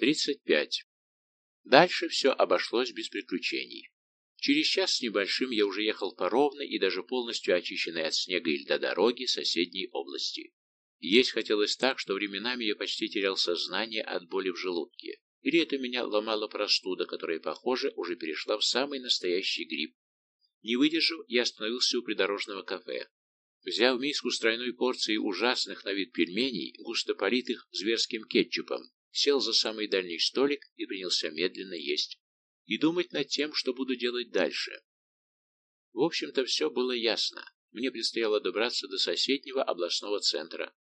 35. Дальше все обошлось без приключений. Через час с небольшим я уже ехал по ровной и даже полностью очищенной от снега и льда дороге соседней области. Есть хотелось так, что временами я почти терял сознание от боли в желудке. Или это меня ломала простуда, которая, похоже, уже перешла в самый настоящий грипп. Не выдержав, я остановился у придорожного кафе. Взяв миску с тройной порцией ужасных на вид пельменей, густо политых зверским кетчупом, сел за самый дальний столик и принялся медленно есть. И думать над тем, что буду делать дальше. В общем-то, все было ясно. Мне предстояло добраться до соседнего областного центра,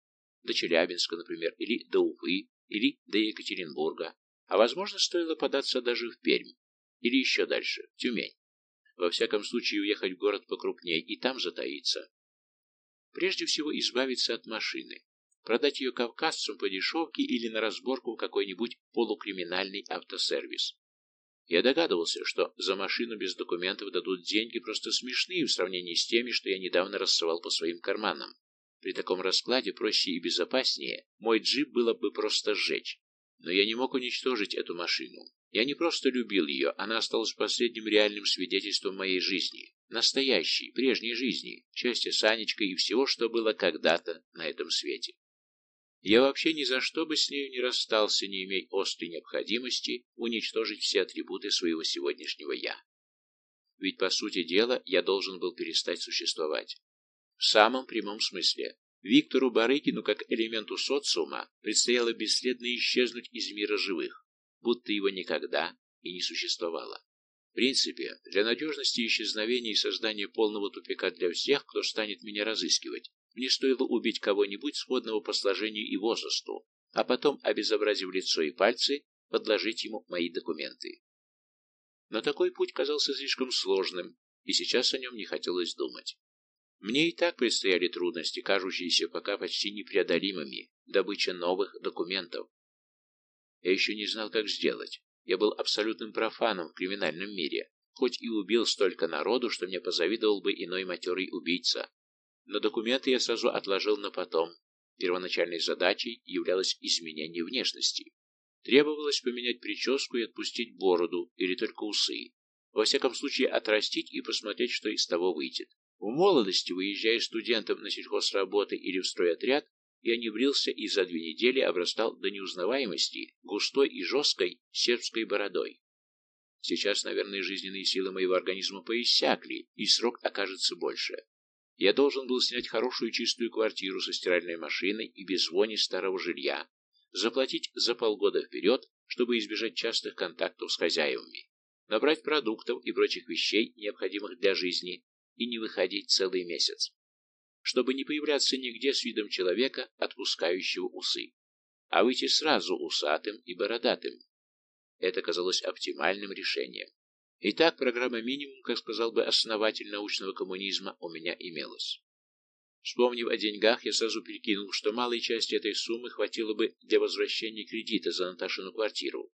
до Челябинска, например, или до Уфы, или до Екатеринбурга, а, возможно, стоило податься даже в Пермь, или еще дальше, в Тюмень. Во всяком случае, уехать в город покрупнее и там затаиться. Прежде всего, избавиться от машины продать ее кавказцам по дешевке или на разборку в какой-нибудь полукриминальный автосервис. Я догадывался, что за машину без документов дадут деньги просто смешные в сравнении с теми, что я недавно рассылал по своим карманам. При таком раскладе проще и безопаснее мой джип было бы просто сжечь. Но я не мог уничтожить эту машину. Я не просто любил ее, она осталась последним реальным свидетельством моей жизни. Настоящей, прежней жизни, счастья с Анечкой и всего, что было когда-то на этом свете. Я вообще ни за что бы с нею не расстался, не имея острой необходимости уничтожить все атрибуты своего сегодняшнего «я». Ведь, по сути дела, я должен был перестать существовать. В самом прямом смысле. Виктору Барыкину, как элементу социума, предстояло бесследно исчезнуть из мира живых, будто его никогда и не существовало. В принципе, для надежности исчезновения и создания полного тупика для всех, кто станет меня разыскивать, мне стоило убить кого-нибудь сходного по сложению и возрасту, а потом, обезобразив лицо и пальцы, подложить ему мои документы. Но такой путь казался слишком сложным, и сейчас о нем не хотелось думать. Мне и так предстояли трудности, кажущиеся пока почти непреодолимыми, добыча новых документов. Я еще не знал, как сделать. Я был абсолютным профаном в криминальном мире, хоть и убил столько народу, что мне позавидовал бы иной матерый убийца, но документы я сразу отложил на потом. Первоначальной задачей являлось изменение внешности. Требовалось поменять прическу и отпустить бороду, или только усы. Во всяком случае, отрастить и посмотреть, что из того выйдет. В молодости, выезжая студентом на сельхозработы или в стройотряд, я не брился и за две недели обрастал до неузнаваемости густой и жесткой сербской бородой. Сейчас, наверное, жизненные силы моего организма поиссякли, и срок окажется больше. Я должен был снять хорошую чистую квартиру со стиральной машиной и без вони старого жилья, заплатить за полгода вперед, чтобы избежать частых контактов с хозяевами, набрать продуктов и прочих вещей, необходимых для жизни, и не выходить целый месяц, чтобы не появляться нигде с видом человека, отпускающего усы, а выйти сразу усатым и бородатым. Это казалось оптимальным решением. Итак, программа минимум, как сказал бы основатель научного коммунизма, у меня имелась. Вспомнив о деньгах, я сразу перекинул, что малой части этой суммы хватило бы для возвращения кредита за Наташину квартиру.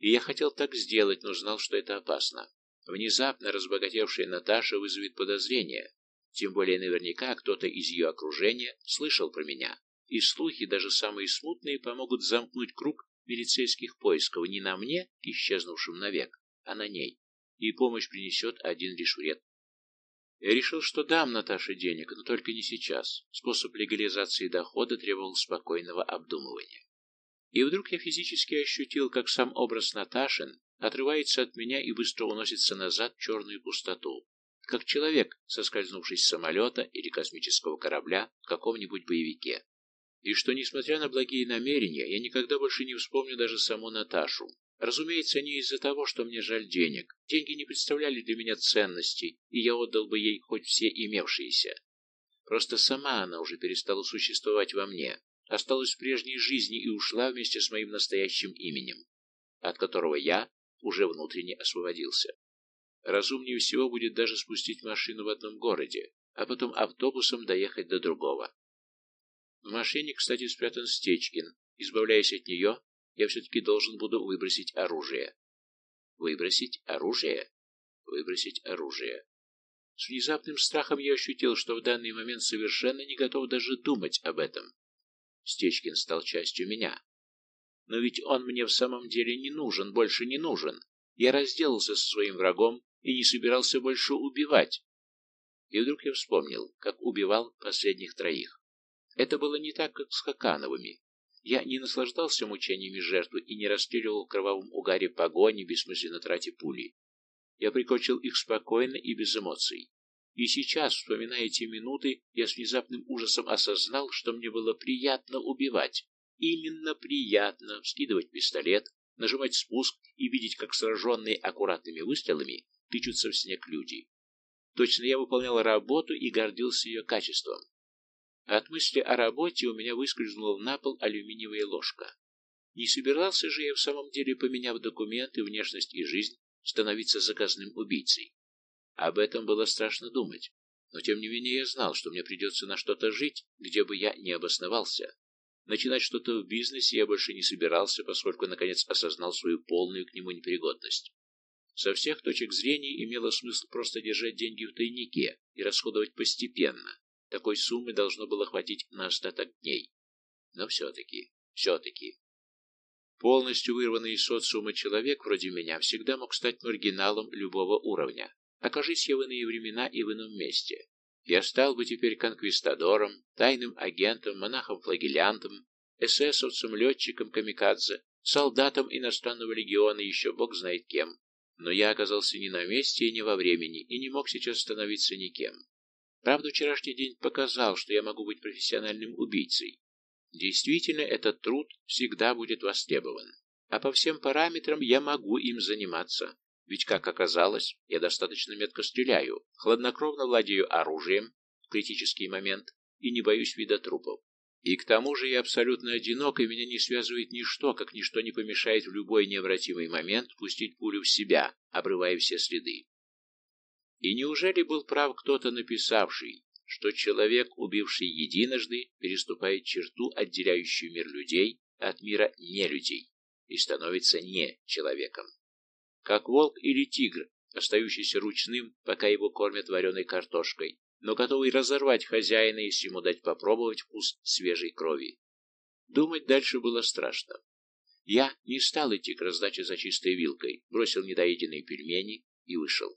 И я хотел так сделать, но знал, что это опасно. Внезапно разбогатевшая Наташа вызовет подозрения, тем более наверняка кто-то из ее окружения слышал про меня. И слухи, даже самые смутные, помогут замкнуть круг милицейских поисков не на мне, исчезнувшим навек, а на ней и помощь принесет один лишь вред. Я решил, что дам Наташе денег, но только не сейчас. Способ легализации дохода требовал спокойного обдумывания. И вдруг я физически ощутил, как сам образ Наташин отрывается от меня и быстро уносится назад в черную пустоту, как человек, соскользнувший с самолета или космического корабля в каком-нибудь боевике. И что, несмотря на благие намерения, я никогда больше не вспомню даже саму Наташу, Разумеется, не из-за того, что мне жаль денег. Деньги не представляли для меня ценности, и я отдал бы ей хоть все имевшиеся. Просто сама она уже перестала существовать во мне, осталась в прежней жизни и ушла вместе с моим настоящим именем, от которого я уже внутренне освободился. Разумнее всего будет даже спустить машину в одном городе, а потом автобусом доехать до другого. В машине, кстати, спрятан Стечкин. Избавляясь от нее, я все-таки должен буду выбросить оружие. Выбросить оружие? Выбросить оружие. С внезапным страхом я ощутил, что в данный момент совершенно не готов даже думать об этом. Стечкин стал частью меня. Но ведь он мне в самом деле не нужен, больше не нужен. Я разделался со своим врагом и не собирался больше убивать. И вдруг я вспомнил, как убивал последних троих. Это было не так, как с Хакановыми. Я не наслаждался мучениями жертвы и не расстреливал в кровавом угаре погони, бессмысленно тратя пули. Я прикончил их спокойно и без эмоций. И сейчас, вспоминая эти минуты, я с внезапным ужасом осознал, что мне было приятно убивать. Именно приятно вскидывать пистолет, нажимать спуск и видеть, как сраженные аккуратными выстрелами тычутся в снег люди. Точно я выполнял работу и гордился ее качеством. От мысли о работе у меня выскользнула на пол алюминиевая ложка. Не собирался же я в самом деле, поменяв документы, внешность и жизнь, становиться заказным убийцей. Об этом было страшно думать, но тем не менее я знал, что мне придется на что-то жить, где бы я не обосновался. Начинать что-то в бизнесе я больше не собирался, поскольку наконец осознал свою полную к нему непригодность. Со всех точек зрения имело смысл просто держать деньги в тайнике и расходовать постепенно. Такой суммы должно было хватить на остаток дней. Но все-таки, все-таки. Полностью вырванный из социума человек вроде меня всегда мог стать маргиналом любого уровня. Окажись я в иные времена и в ином месте. Я стал бы теперь конквистадором, тайным агентом, монахом-флагелянтом, эсэсовцем, летчиком камикадзе, солдатом иностранного легиона, еще бог знает кем. Но я оказался не на месте и не во времени, и не мог сейчас становиться никем. Правда, вчерашний день показал, что я могу быть профессиональным убийцей. Действительно, этот труд всегда будет востребован. А по всем параметрам я могу им заниматься. Ведь, как оказалось, я достаточно метко стреляю, хладнокровно владею оружием в критический момент и не боюсь вида трупов. И к тому же я абсолютно одинок, и меня не связывает ничто, как ничто не помешает в любой необратимый момент пустить пулю в себя, обрывая все следы. И неужели был прав кто-то, написавший, что человек, убивший единожды, переступает черту, отделяющую мир людей от мира нелюдей, и становится не человеком? как волк или тигр, остающийся ручным, пока его кормят вареной картошкой, но готовый разорвать хозяина, если ему дать попробовать вкус свежей крови. Думать дальше было страшно. Я не стал идти к раздаче за чистой вилкой, бросил недоеденные пельмени и вышел.